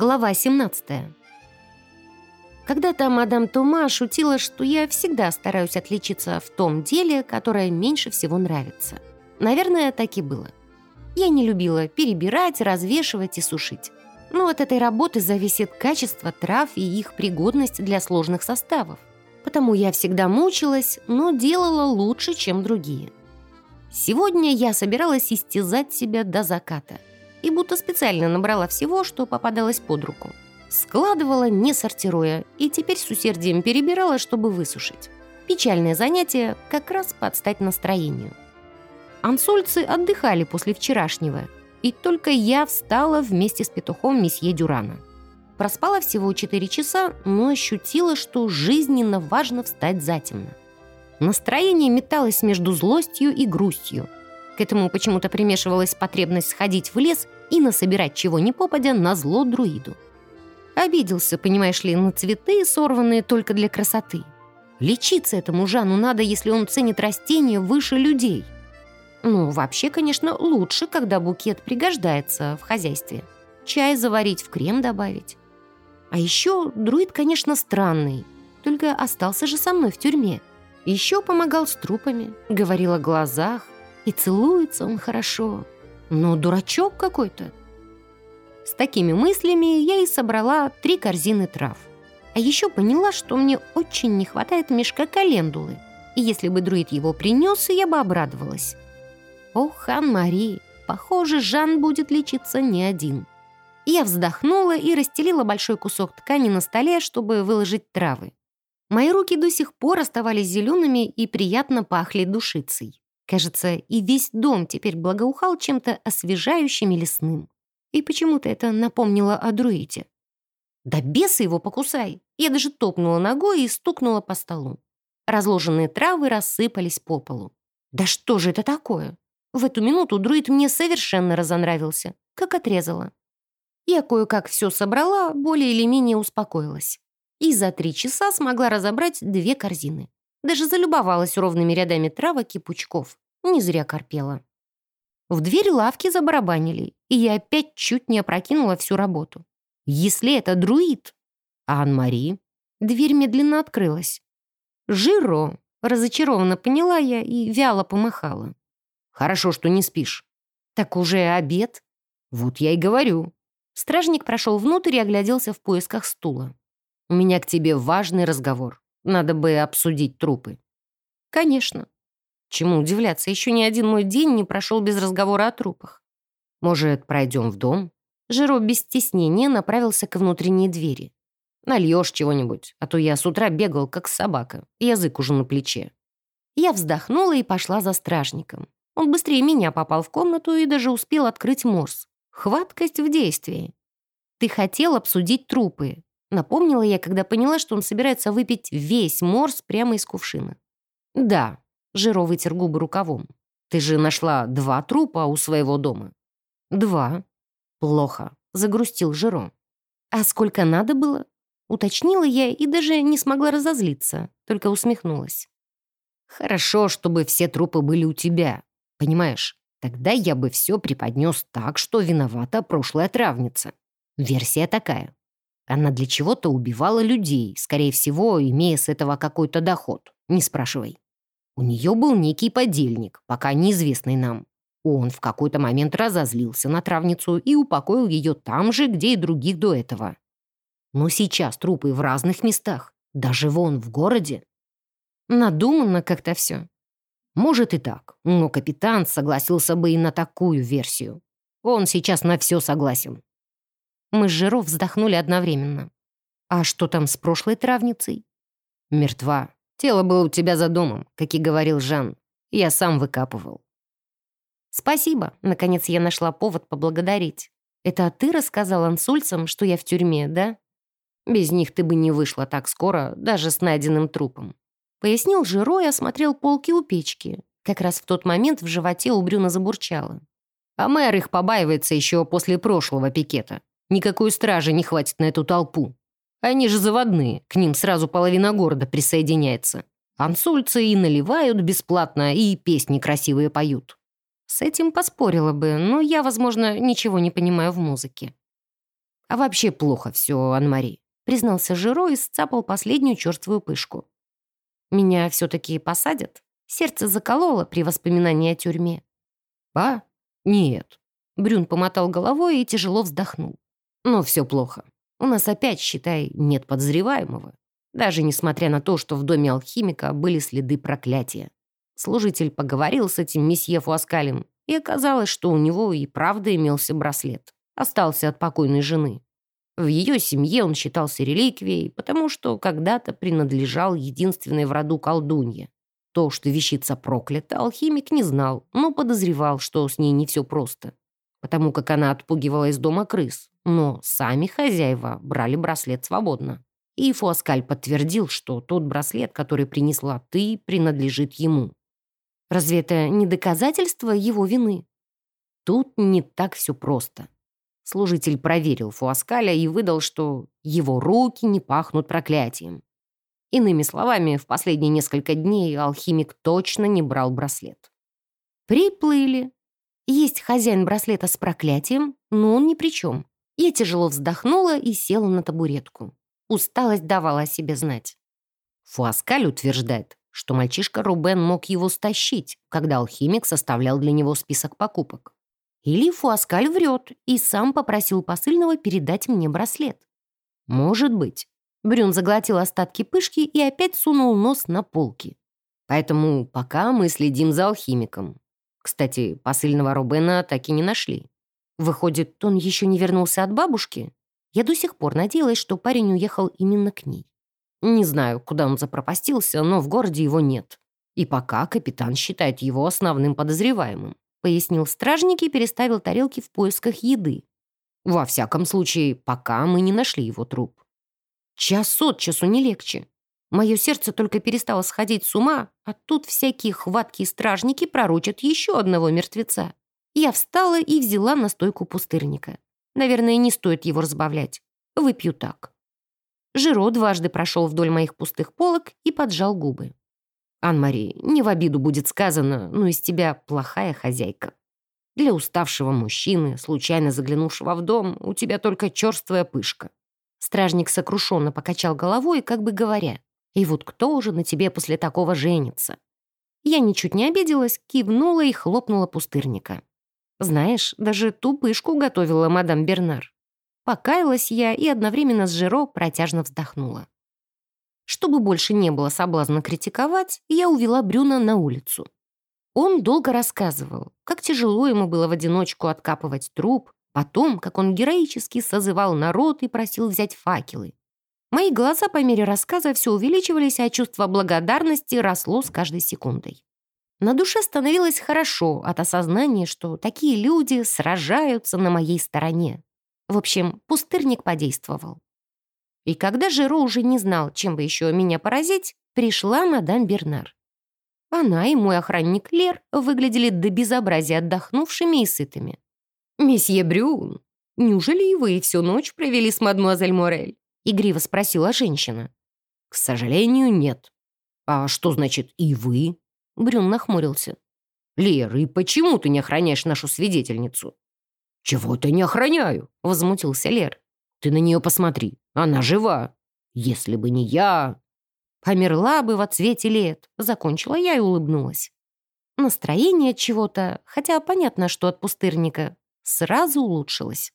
Глава 17. Когда-то мадам Тома шутила, что я всегда стараюсь отличиться в том деле, которое меньше всего нравится. Наверное, так и было. Я не любила перебирать, развешивать и сушить. Но от этой работы зависит качество трав и их пригодность для сложных составов. Потому я всегда мучилась, но делала лучше, чем другие. Сегодня я собиралась истязать себя до заката – и будто специально набрала всего, что попадалось под руку. Складывала, не сортируя, и теперь с усердием перебирала, чтобы высушить. Печальное занятие как раз под стать настроению. Ансольцы отдыхали после вчерашнего, и только я встала вместе с петухом месье Дюрана. Проспала всего 4 часа, но ощутила, что жизненно важно встать затемно. Настроение металось между злостью и грустью – этому почему-то примешивалась потребность сходить в лес и насобирать чего ни попадя на зло друиду. Обиделся, понимаешь ли, на цветы, сорванные только для красоты. Лечиться этому Жану надо, если он ценит растения выше людей. Ну, вообще, конечно, лучше, когда букет пригождается в хозяйстве. Чай заварить, в крем добавить. А еще друид, конечно, странный, только остался же со мной в тюрьме. Еще помогал с трупами, говорил о глазах, и целуется он хорошо. Но дурачок какой-то. С такими мыслями я и собрала три корзины трав. А еще поняла, что мне очень не хватает мешка календулы. И если бы друид его принес, я бы обрадовалась. Ох, Ан-Мари, похоже, Жан будет лечиться не один. Я вздохнула и расстелила большой кусок ткани на столе, чтобы выложить травы. Мои руки до сих пор оставались зелеными и приятно пахли душицей. Кажется, и весь дом теперь благоухал чем-то освежающим и лесным. И почему-то это напомнило о друиде. «Да беса его покусай!» Я даже топнула ногой и стукнула по столу. Разложенные травы рассыпались по полу. «Да что же это такое?» В эту минуту друид мне совершенно разонравился, как отрезала. Я кое-как все собрала, более или менее успокоилась. И за три часа смогла разобрать две корзины. Даже залюбовалась ровными рядами травок и пучков. Не зря корпела. В дверь лавки забарабанили, и я опять чуть не опрокинула всю работу. Если это друид, а Ан-Мари? Дверь медленно открылась. «Жиро!» — разочарованно поняла я и вяло помахала. «Хорошо, что не спишь». «Так уже обед?» «Вот я и говорю». Стражник прошел внутрь и огляделся в поисках стула. «У меня к тебе важный разговор. Надо бы обсудить трупы». «Конечно». Чему удивляться, еще ни один мой день не прошел без разговора о трупах. Может, пройдем в дом? Жиро без стеснения направился к внутренней двери. Нальешь чего-нибудь, а то я с утра бегал, как собака, язык уже на плече. Я вздохнула и пошла за стражником. Он быстрее меня попал в комнату и даже успел открыть морс. Хваткость в действии. «Ты хотел обсудить трупы», — напомнила я, когда поняла, что он собирается выпить весь морс прямо из кувшина. «Да», Жиро вытер губы рукавом. «Ты же нашла два трупа у своего дома?» «Два». «Плохо», — загрустил Жиро. «А сколько надо было?» Уточнила я и даже не смогла разозлиться, только усмехнулась. «Хорошо, чтобы все трупы были у тебя. Понимаешь, тогда я бы все преподнес так, что виновата прошлая травница. Версия такая. Она для чего-то убивала людей, скорее всего, имея с этого какой-то доход. Не спрашивай. У нее был некий подельник, пока неизвестный нам. Он в какой-то момент разозлился на травницу и упокоил ее там же, где и других до этого. Но сейчас трупы в разных местах, даже вон в городе. Надуманно как-то все. Может и так, но капитан согласился бы и на такую версию. Он сейчас на все согласен. Мы с Жиров вздохнули одновременно. А что там с прошлой травницей? Мертва. Тело было у тебя за домом, как и говорил Жан. Я сам выкапывал». «Спасибо», — наконец я нашла повод поблагодарить. «Это ты рассказал ансульцам, что я в тюрьме, да?» «Без них ты бы не вышла так скоро, даже с найденным трупом». Пояснил Жиро и осмотрел полки у печки. Как раз в тот момент в животе у Брюна забурчало. А мэр их побаивается еще после прошлого пикета. Никакой стражи не хватит на эту толпу. Они же заводные, к ним сразу половина города присоединяется. Ансульцы и наливают бесплатно, и песни красивые поют. С этим поспорила бы, но я, возможно, ничего не понимаю в музыке. «А вообще плохо все, Анмари», — признался Жиро и сцапал последнюю черствую пышку. «Меня все-таки посадят?» Сердце закололо при воспоминании о тюрьме. «А? Нет». Брюн помотал головой и тяжело вздохнул. «Но все плохо. У нас опять, считай, нет подозреваемого. Даже несмотря на то, что в доме алхимика были следы проклятия. Служитель поговорил с этим месье Фуаскалем, и оказалось, что у него и правда имелся браслет. Остался от покойной жены. В ее семье он считался реликвией, потому что когда-то принадлежал единственной в роду колдунье. То, что вещица проклята, алхимик не знал, но подозревал, что с ней не все просто. Потому как она отпугивала из дома крыс. Но сами хозяева брали браслет свободно. И Фуаскаль подтвердил, что тот браслет, который принесла ты, принадлежит ему. Разве это не доказательство его вины? Тут не так все просто. Служитель проверил Фуаскаля и выдал, что его руки не пахнут проклятием. Иными словами, в последние несколько дней алхимик точно не брал браслет. Приплыли. Есть хозяин браслета с проклятием, но он ни при чем. Я тяжело вздохнула и села на табуретку. Усталость давала о себе знать. Фуаскаль утверждает, что мальчишка Рубен мог его стащить, когда алхимик составлял для него список покупок. Или Фуаскаль врет и сам попросил посыльного передать мне браслет. Может быть. Брюн заглотил остатки пышки и опять сунул нос на полки. Поэтому пока мы следим за алхимиком. Кстати, посыльного Рубена так и не нашли. Выходит, он еще не вернулся от бабушки? Я до сих пор надеялась, что парень уехал именно к ней. Не знаю, куда он запропастился, но в городе его нет. И пока капитан считает его основным подозреваемым пояснил стражник и переставил тарелки в поисках еды. Во всяком случае, пока мы не нашли его труп. Час от часу не легче. Мое сердце только перестало сходить с ума, а тут всякие хваткие стражники пророчат еще одного мертвеца. Я встала и взяла настойку пустырника. Наверное, не стоит его разбавлять. Выпью так. Жиро дважды прошел вдоль моих пустых полок и поджал губы. Ан-Мари, не в обиду будет сказано, но из тебя плохая хозяйка. Для уставшего мужчины, случайно заглянувшего в дом, у тебя только черствая пышка». Стражник сокрушенно покачал головой, как бы говоря, «И вот кто уже на тебе после такого женится?» Я ничуть не обиделась, кивнула и хлопнула пустырника. Знаешь, даже ту пышку готовила мадам Бернар. Покаялась я и одновременно с Жиро протяжно вздохнула. Чтобы больше не было соблазна критиковать, я увела Брюна на улицу. Он долго рассказывал, как тяжело ему было в одиночку откапывать труп, потом, как он героически созывал народ и просил взять факелы. Мои глаза по мере рассказа все увеличивались, а чувство благодарности росло с каждой секундой. На душе становилось хорошо от осознания, что такие люди сражаются на моей стороне. В общем, пустырник подействовал. И когда Жиро уже не знал, чем бы еще меня поразить, пришла мадам Бернар. Она и мой охранник Лер выглядели до безобразия отдохнувшими и сытыми. «Месье Брюн, неужели и вы всю ночь провели с мадмуазель Морель?» Игриво спросила женщина. «К сожалению, нет». «А что значит «и вы»?» Брюн нахмурился. «Лер, и почему ты не охраняешь нашу свидетельницу?» «Чего ты не охраняю?» — возмутился Лер. «Ты на нее посмотри. Она жива. Если бы не я... Померла бы во цвете лет. Закончила я и улыбнулась. Настроение чего-то, хотя понятно, что от пустырника, сразу улучшилось.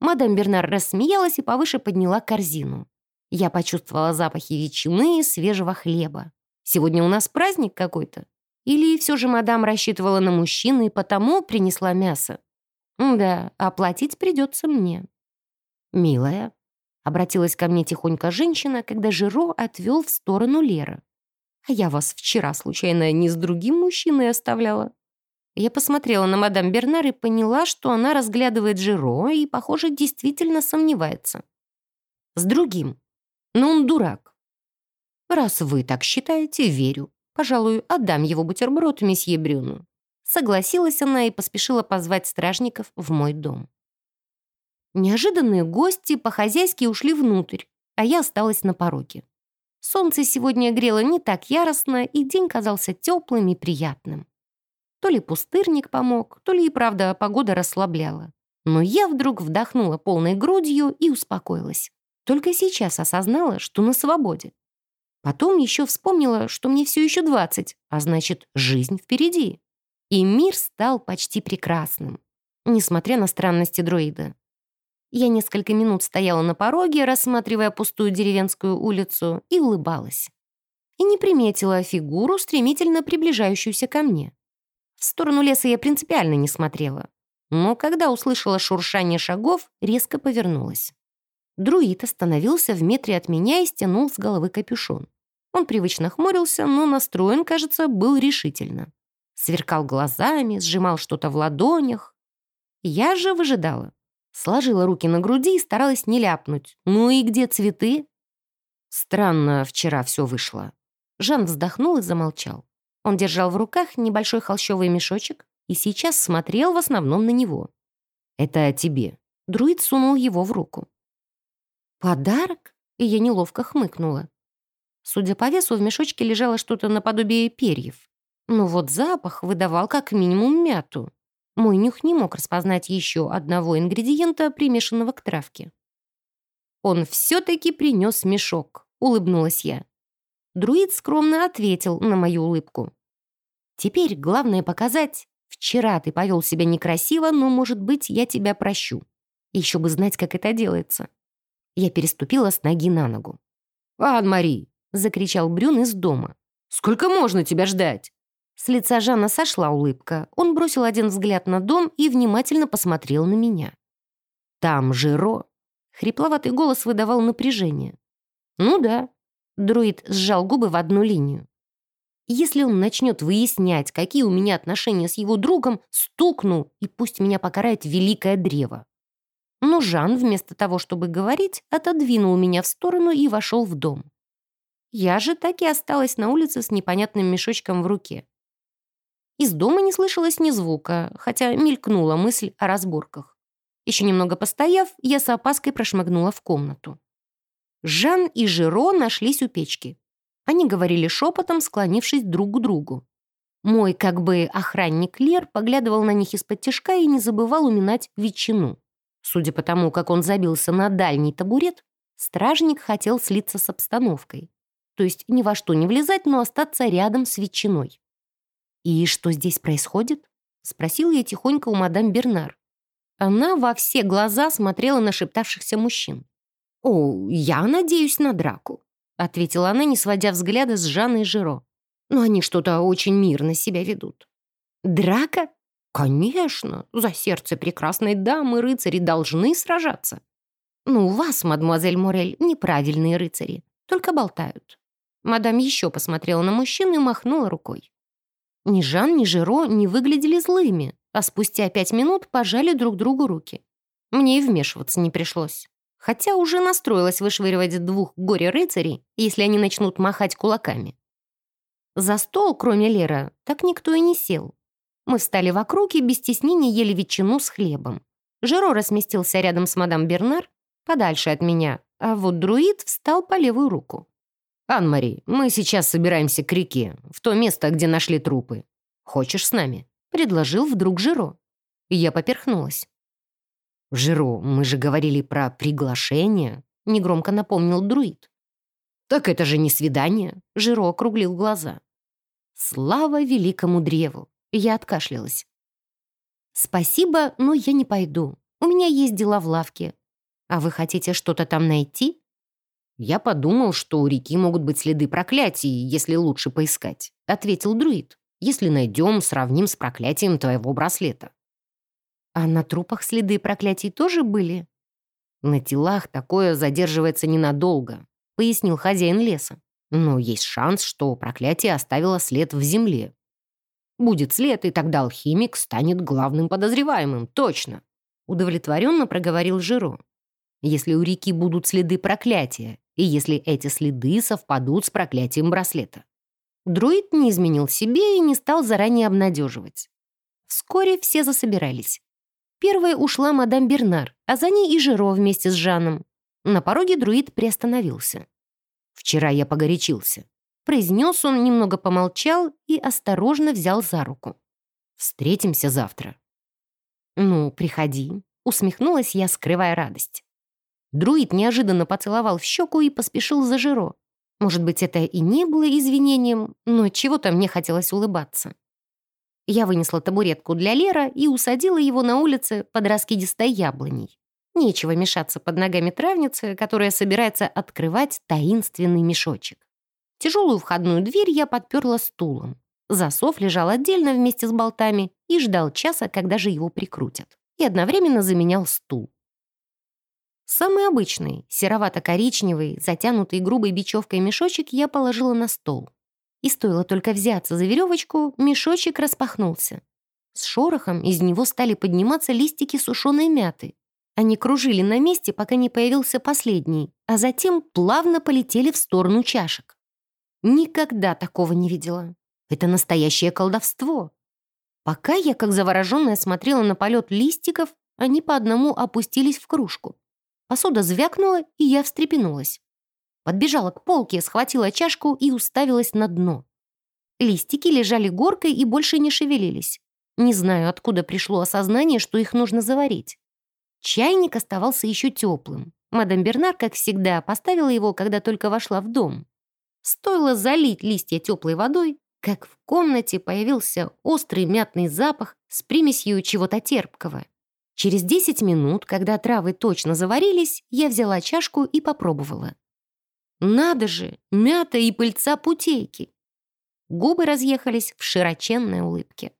Мадам Бернар рассмеялась и повыше подняла корзину. Я почувствовала запахи ветчины и свежего хлеба. Сегодня у нас праздник какой-то? Или все же мадам рассчитывала на мужчину и потому принесла мясо? Да, оплатить придется мне. «Милая, Обратилась ко мне тихонько женщина, когда Жиро отвел в сторону Лера. «А я вас вчера, случайно, не с другим мужчиной оставляла?» Я посмотрела на мадам Бернар и поняла, что она разглядывает Жиро и, похоже, действительно сомневается. «С другим. Но он дурак». «Раз вы так считаете, верю. Пожалуй, отдам его бутерброд месье Брюну». Согласилась она и поспешила позвать стражников в мой дом. Неожиданные гости по-хозяйски ушли внутрь, а я осталась на пороге. Солнце сегодня грело не так яростно, и день казался теплым и приятным. То ли пустырник помог, то ли и правда погода расслабляла. Но я вдруг вдохнула полной грудью и успокоилась. Только сейчас осознала, что на свободе. Потом еще вспомнила, что мне все еще 20, а значит, жизнь впереди. И мир стал почти прекрасным, несмотря на странности дроида. Я несколько минут стояла на пороге, рассматривая пустую деревенскую улицу, и улыбалась. И не приметила фигуру, стремительно приближающуюся ко мне. В сторону леса я принципиально не смотрела. Но когда услышала шуршание шагов, резко повернулась. Друид остановился в метре от меня и стянул с головы капюшон. Он привычно хмурился, но настроен, кажется, был решительно. Сверкал глазами, сжимал что-то в ладонях. Я же выжидала. Сложила руки на груди и старалась не ляпнуть. «Ну и где цветы?» Странно вчера все вышло. Жан вздохнул и замолчал. Он держал в руках небольшой холщовый мешочек и сейчас смотрел в основном на него. «Это тебе». Друид сунул его в руку. «Подарок?» И я неловко хмыкнула. Судя по весу, в мешочке лежало что-то наподобие перьев. Но вот запах выдавал как минимум мяту. Мой нюх не мог распознать еще одного ингредиента, примешанного к травке. «Он все-таки принес мешок», — улыбнулась я. Друид скромно ответил на мою улыбку. «Теперь главное показать, вчера ты повел себя некрасиво, но, может быть, я тебя прощу. Еще бы знать, как это делается». Я переступила с ноги на ногу. «Ан-Мари!» — закричал Брюн из дома. «Сколько можно тебя ждать?» С лица Жана сошла улыбка. Он бросил один взгляд на дом и внимательно посмотрел на меня. «Там Жиро!» Хрипловатый голос выдавал напряжение. «Ну да, Друид сжал губы в одну линию. Если он начнет выяснять, какие у меня отношения с его другом, стукну, и пусть меня покарает великое древо. Но Жан, вместо того, чтобы говорить, отодвинул меня в сторону и вошел в дом. Я же так и осталась на улице с непонятным мешочком в руке. Из дома не слышалось ни звука, хотя мелькнула мысль о разборках. Еще немного постояв, я с опаской прошмыгнула в комнату. Жан и Жиро нашлись у печки. Они говорили шепотом, склонившись друг к другу. Мой, как бы, охранник Лер поглядывал на них из-под тяжка и не забывал уминать ветчину. Судя по тому, как он забился на дальний табурет, стражник хотел слиться с обстановкой. То есть ни во что не влезать, но остаться рядом с ветчиной. «И что здесь происходит?» — спросил я тихонько у мадам Бернар. Она во все глаза смотрела на шептавшихся мужчин. «О, я надеюсь на драку», — ответила она, не сводя взгляда с Жанной Жиро. «Но они что-то очень мирно себя ведут». «Драка? Конечно, за сердце прекрасной дамы рыцари должны сражаться. Но у вас, мадемуазель Морель, неправильные рыцари, только болтают». Мадам еще посмотрела на мужчину и махнула рукой. Ни Жан, ни Жиро не выглядели злыми, а спустя пять минут пожали друг другу руки. Мне и вмешиваться не пришлось хотя уже настроилась вышвыривать двух горе-рыцарей, если они начнут махать кулаками. За стол, кроме Лера, так никто и не сел. Мы встали вокруг и без стеснения ели ветчину с хлебом. Жиро разместился рядом с мадам Бернар, подальше от меня, а вот друид встал по левую руку. «Ан-Мари, мы сейчас собираемся к реке, в то место, где нашли трупы. Хочешь с нами?» — предложил вдруг Жиро. Я поперхнулась. «Жиро, мы же говорили про приглашение», — негромко напомнил друид. «Так это же не свидание», — Жиро округлил глаза. «Слава великому древу!» Я откашлялась. «Спасибо, но я не пойду. У меня есть дела в лавке. А вы хотите что-то там найти?» «Я подумал, что у реки могут быть следы проклятий, если лучше поискать», — ответил друид. «Если найдем, сравним с проклятием твоего браслета». А на трупах следы проклятий тоже были? На телах такое задерживается ненадолго, пояснил хозяин леса. Но есть шанс, что проклятие оставило след в земле. Будет след, и тогда алхимик станет главным подозреваемым, точно. Удовлетворенно проговорил Жиро. Если у реки будут следы проклятия, и если эти следы совпадут с проклятием браслета. Друид не изменил себе и не стал заранее обнадеживать. Вскоре все засобирались. Первой ушла мадам Бернар, а за ней и Жиро вместе с Жаном. На пороге друид приостановился. «Вчера я погорячился», — произнес он, немного помолчал и осторожно взял за руку. «Встретимся завтра». «Ну, приходи», — Усмехнулась я, скрывая радость. Друид неожиданно поцеловал в щеку и поспешил за Жиро. Может быть, это и не было извинением, но чего-то мне хотелось улыбаться. Я вынесла табуретку для Лера и усадила его на улице под раскидистой яблоней. Нечего мешаться под ногами травницы, которая собирается открывать таинственный мешочек. Тяжелую входную дверь я подперла стулом. Засов лежал отдельно вместе с болтами и ждал часа, когда же его прикрутят. И одновременно заменял стул. Самый обычный, серовато-коричневый, затянутый грубой бечевкой мешочек я положила на стол. И стоило только взяться за веревочку, мешочек распахнулся. С шорохом из него стали подниматься листики сушеной мяты. Они кружили на месте, пока не появился последний, а затем плавно полетели в сторону чашек. Никогда такого не видела. Это настоящее колдовство. Пока я, как завороженная, смотрела на полет листиков, они по одному опустились в кружку. Посуда звякнула, и я встрепенулась. Подбежала к полке, схватила чашку и уставилась на дно. Листики лежали горкой и больше не шевелились. Не знаю, откуда пришло осознание, что их нужно заварить. Чайник оставался еще теплым. Мадам Бернар, как всегда, поставила его, когда только вошла в дом. Стоило залить листья теплой водой, как в комнате появился острый мятный запах с примесью чего-то терпкого. Через 10 минут, когда травы точно заварились, я взяла чашку и попробовала. Надо же, мята и пыльца путейки. Губы разъехались в широченной улыбке.